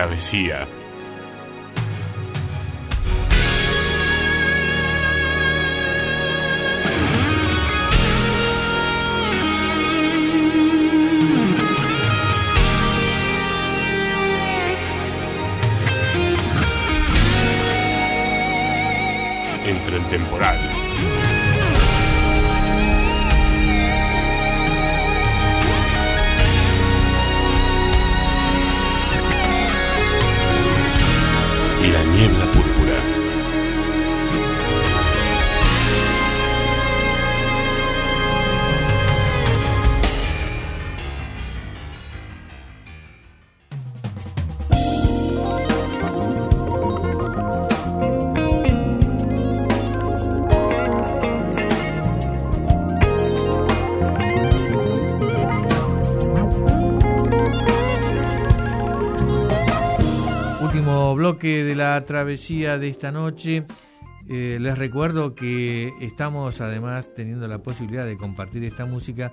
travesía. La travesía de esta noche. Eh, les recuerdo que estamos además teniendo la posibilidad de compartir esta música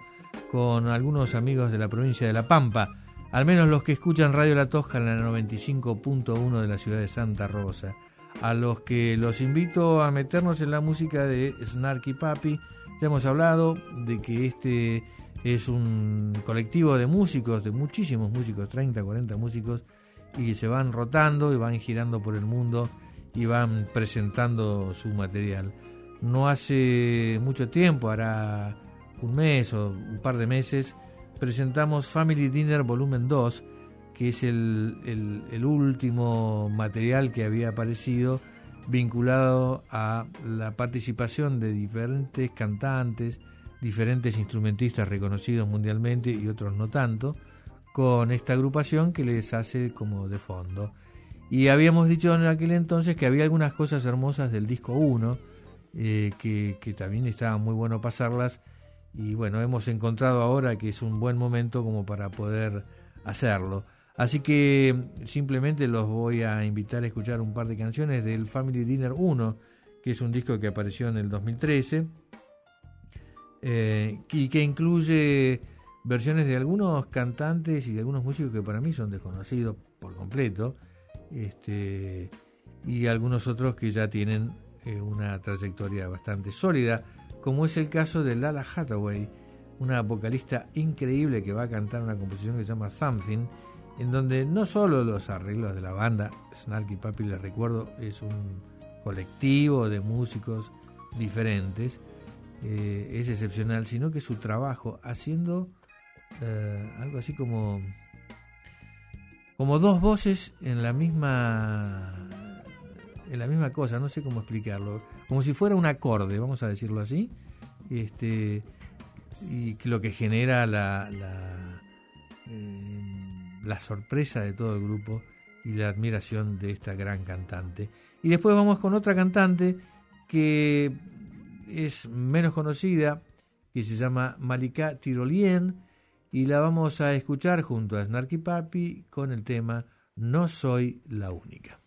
con algunos amigos de la provincia de La Pampa, al menos los que escuchan Radio La Tosca en la 95.1 de la ciudad de Santa Rosa, a los que los invito a meternos en la música de Snarky Papi. Ya hemos hablado de que este es un colectivo de músicos, de muchísimos músicos, 30, 40 músicos, y se van rotando y van girando por el mundo y van presentando su material. No hace mucho tiempo, hará un mes o un par de meses, presentamos Family Dinner Volumen 2, que es el, el, último material que había aparecido vinculado a la participación de diferentes cantantes, diferentes instrumentistas reconocidos mundialmente y otros no tanto, con esta agrupación que les hace como de fondo. Y habíamos dicho en aquel entonces que había algunas cosas hermosas del disco 1, eh, que, también estaba muy bueno pasarlas. Y bueno, hemos encontrado ahora que es un buen momento como para poder hacerlo. Así que simplemente los voy a invitar a escuchar un par de canciones del Family Dinner 1, que es un disco que apareció en el 2013 eh, y que incluye versiones de algunos cantantes y de algunos músicos que para mí son desconocidos por completo, este, y algunos otros que ya tienen eh, una trayectoria bastante sólida, como es el caso de Lala Hathaway, una vocalista increíble que va a cantar una composición que se llama Something, en donde no solo los arreglos de la banda, Snarky Papi les recuerdo, es un colectivo de músicos diferentes, eh, es excepcional, sino que su trabajo haciendo eh, algo así como como dos voces en la misma en la misma cosa, no sé cómo explicarlo, como si fuera un acorde, vamos a decirlo así, este y lo que genera la eh, la sorpresa de todo el grupo y la admiración de esta gran cantante. Y después vamos con otra cantante que es menos conocida, que se llama Malika Tirolien, y la vamos a escuchar junto a Snarky Papi con el tema No soy la única.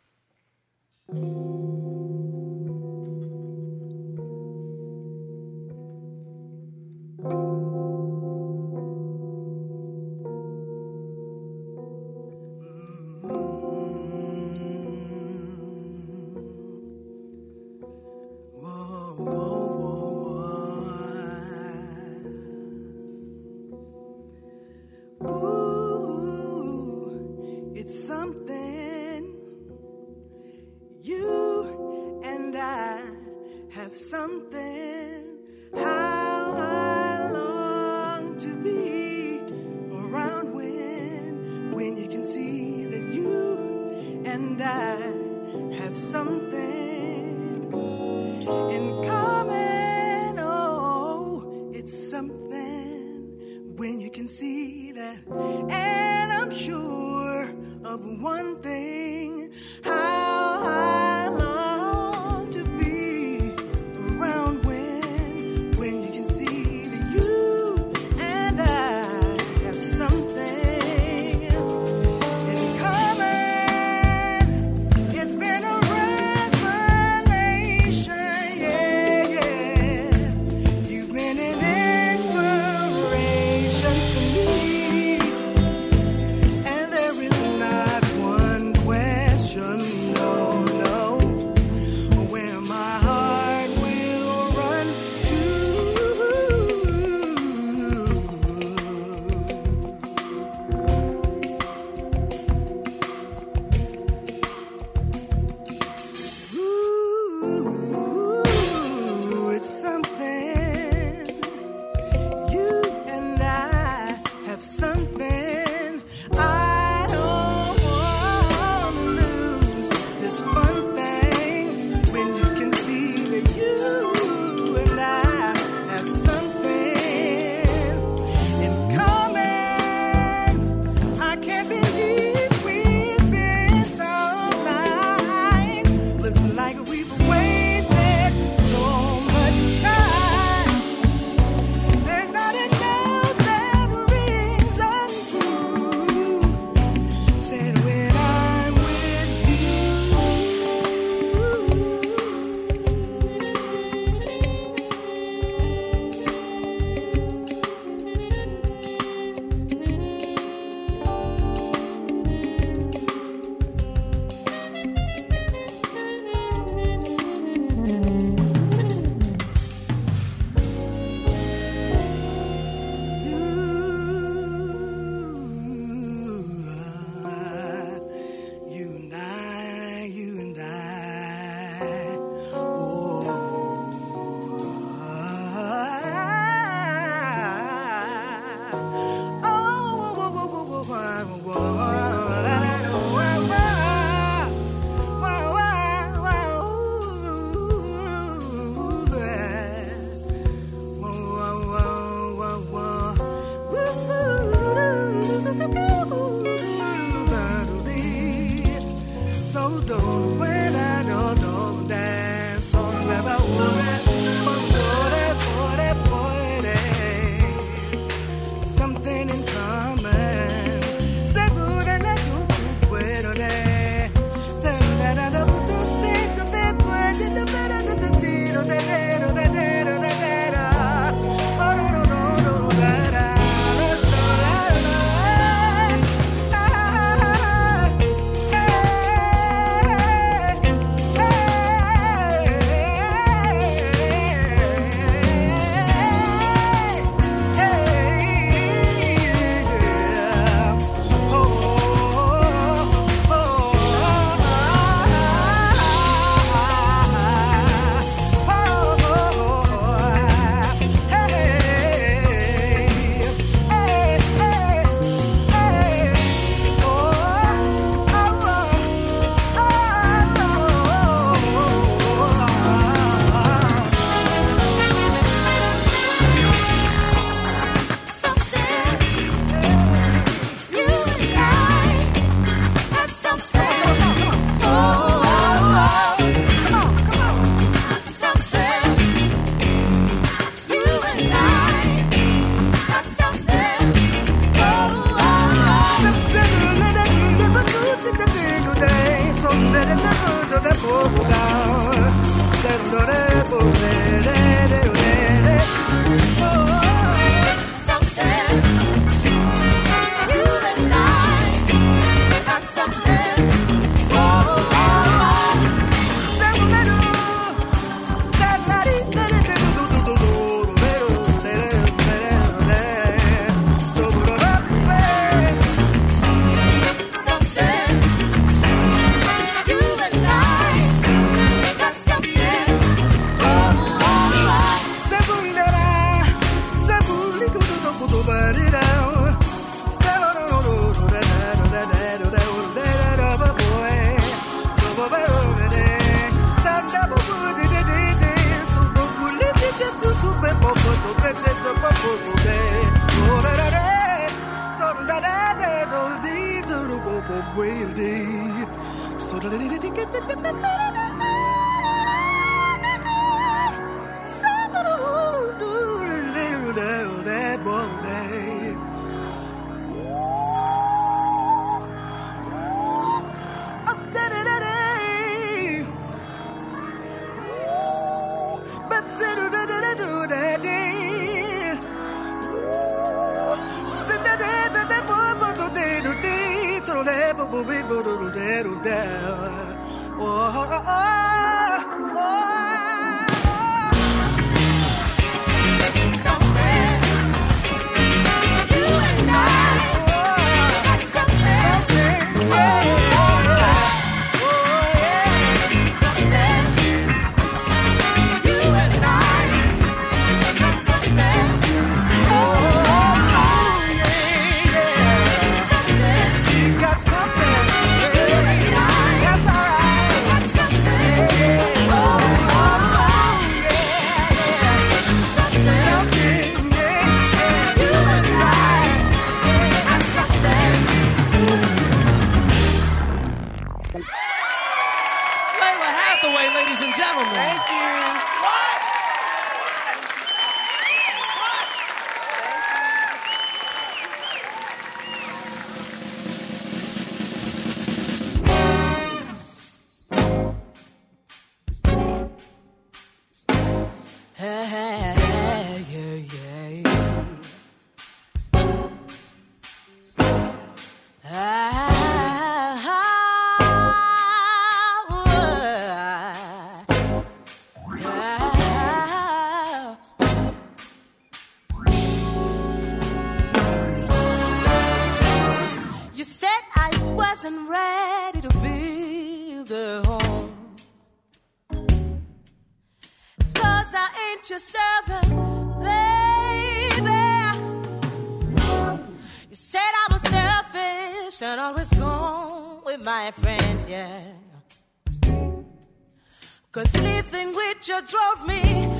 yourself, baby. You said I was selfish and always gone with my friends, yeah. Cause living with you drove me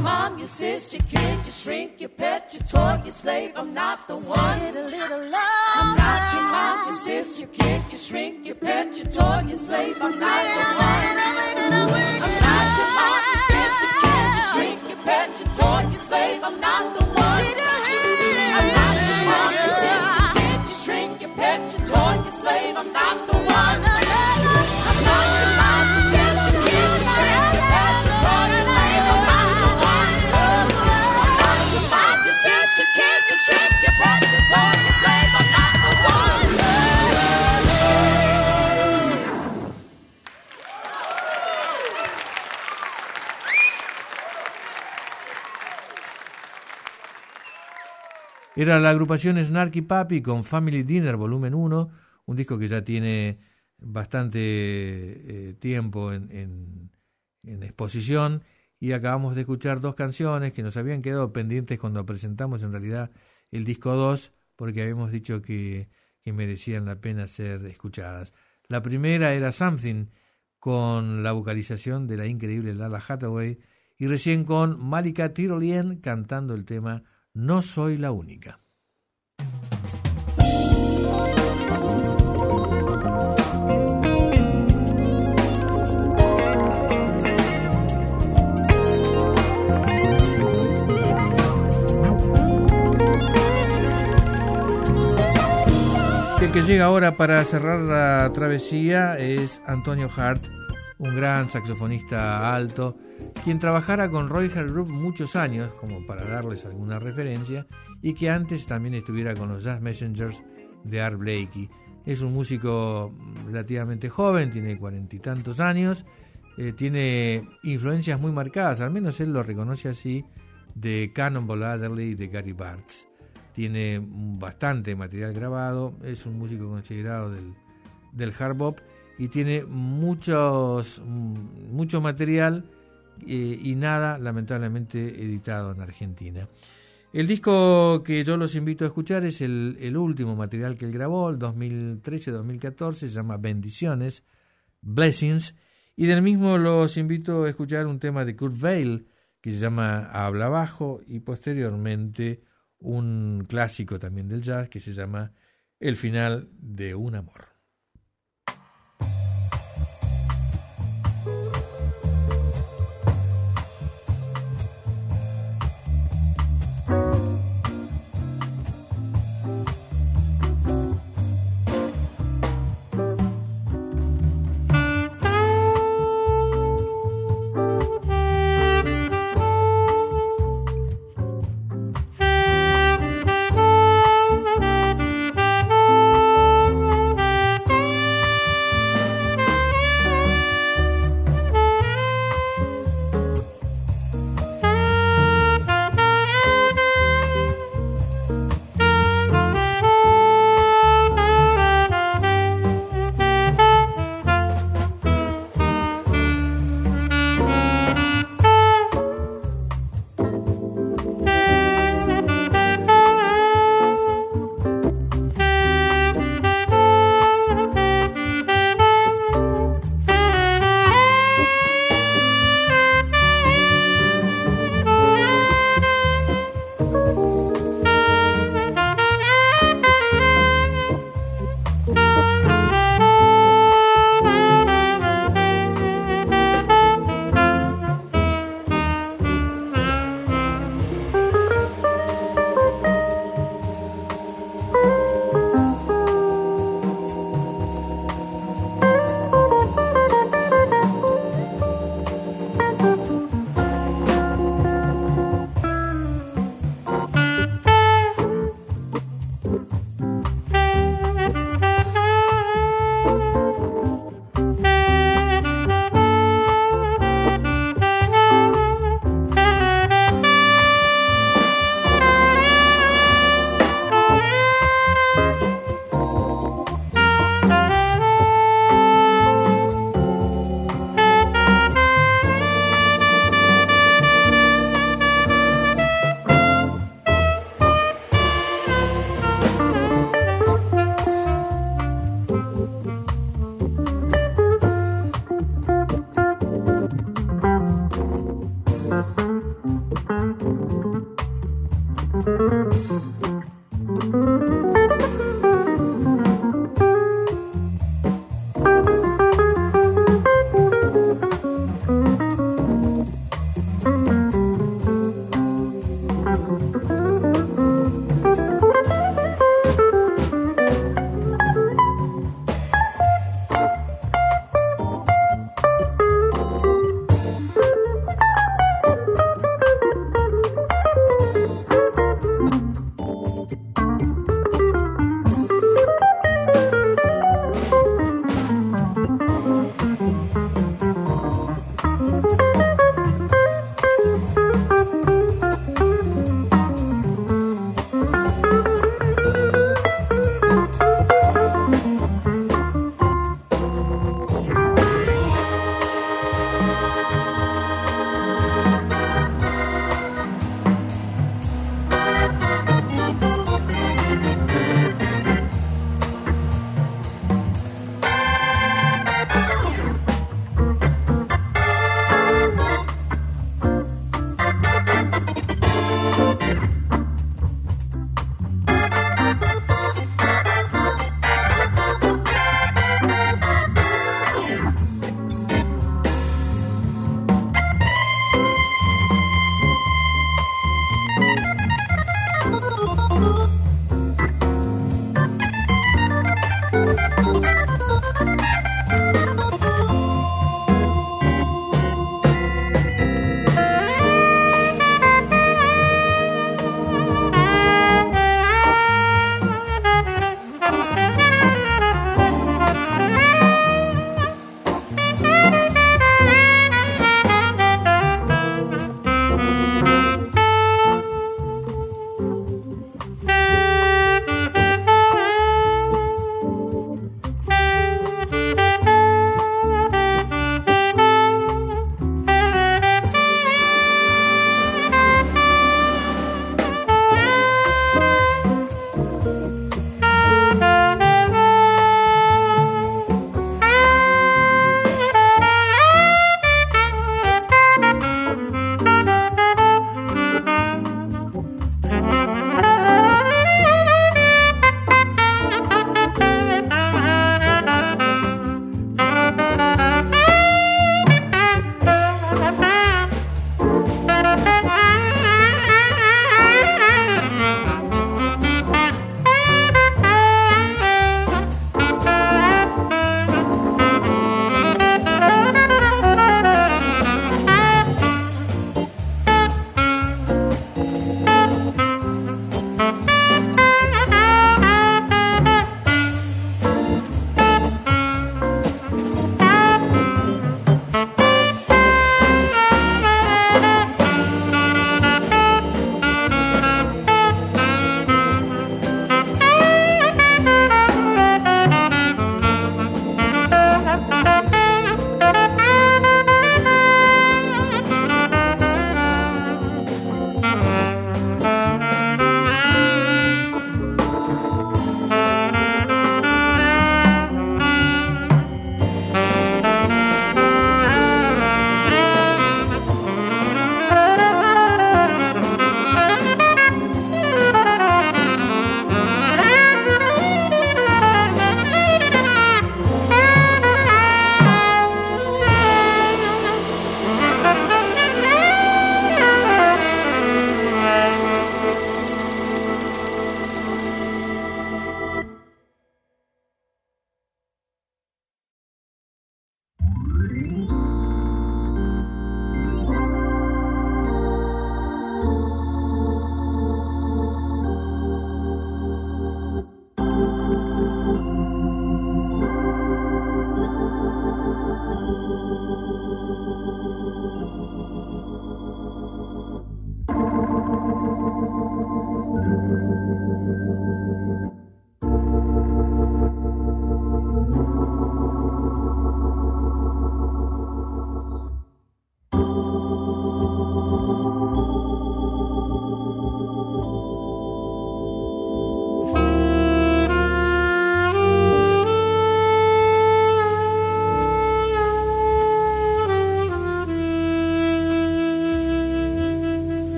mom, you sit. Era la agrupación Snarky Papi con Family Dinner Volumen 1, un disco que ya tiene bastante eh, tiempo en, exposición y acabamos de escuchar dos canciones que nos habían quedado pendientes cuando presentamos en realidad el disco 2 porque habíamos dicho que, que merecían la pena ser escuchadas. La primera era Something con la vocalización de la increíble Lala Hathaway y recién con Malika Tirolien cantando el tema No soy la única. El que llega ahora para cerrar la travesía es Antonio Hart, un gran saxofonista alto, quien trabajara con Roy Group muchos años, como para darles alguna referencia, y que antes también estuviera con los Jazz Messengers de Art Blakey. Es un músico relativamente joven, tiene cuarenta y tantos años, eh, tiene influencias muy marcadas, al menos él lo reconoce así, de Cannonball Adderley y de Gary Bartz tiene bastante material grabado, es un músico considerado del, del hard bop y tiene muchos, mucho material eh, y nada lamentablemente editado en Argentina. El disco que yo los invito a escuchar es el, último material que él grabó, el 2013-2014, se llama Bendiciones, Blessings, y del mismo los invito a escuchar un tema de Kurt Weill que se llama Habla Bajo y posteriormente un clásico también del jazz que se llama El final de un amor.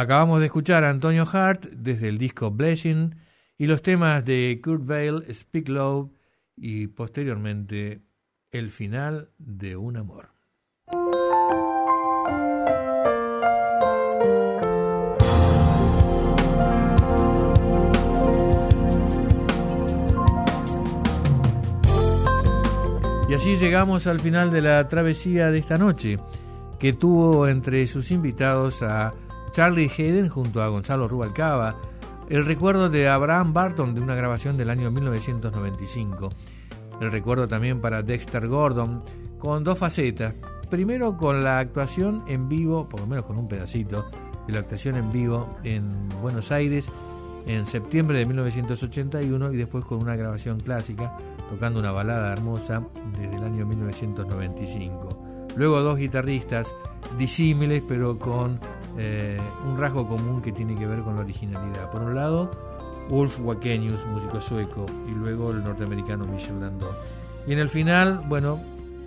Acabamos de escuchar a Antonio Hart desde el disco Blessing y los temas de Kurt Vale, Speak Love y posteriormente El final de un amor. Y así llegamos al final de la travesía de esta noche, que tuvo entre sus invitados a Charlie Hayden junto a Gonzalo Rubalcaba, el recuerdo de Abraham Barton de una grabación del año 1995, el recuerdo también para Dexter Gordon, con dos facetas, primero con la actuación en vivo, por lo menos con un pedacito de la actuación en vivo en Buenos Aires en septiembre de 1981 y después con una grabación clásica tocando una balada hermosa desde el año 1995. Luego dos guitarristas disímiles pero con eh, un rasgo común que tiene que ver con la originalidad. Por un lado, Wolf Wakenius, músico sueco, y luego el norteamericano Michel Landau. Y en el final, bueno,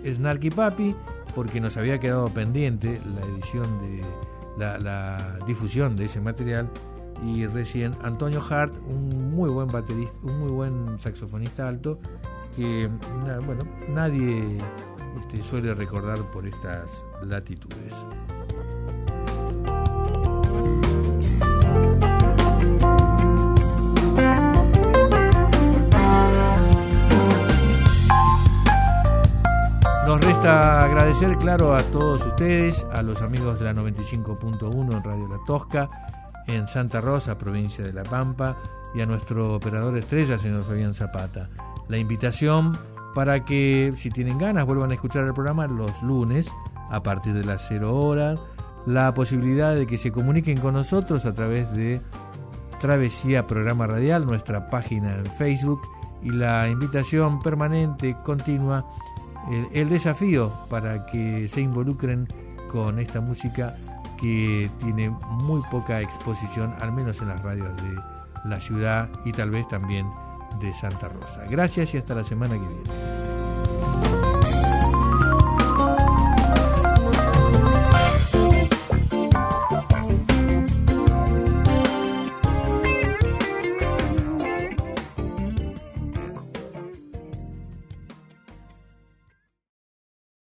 Snarky Papi, porque nos había quedado pendiente la edición de la, difusión de ese material y recién Antonio Hart, un muy buen baterista, un muy buen saxofonista alto que bueno, nadie este, suele recordar por estas latitudes. Nos resta agradecer, claro, a todos ustedes, a los amigos de la 95.1 en Radio La Tosca, en Santa Rosa, provincia de La Pampa, y a nuestro operador estrella, señor Fabián Zapata. La invitación para que, si tienen ganas, vuelvan a escuchar el programa los lunes a partir de las 0 horas, la posibilidad de que se comuniquen con nosotros a través de Travesía Programa Radial, nuestra página en Facebook y la invitación permanente, continua, el, desafío para que se involucren con esta música que tiene muy poca exposición, al menos en las radios de la ciudad y tal vez también de Santa Rosa. Gracias y hasta la semana que viene.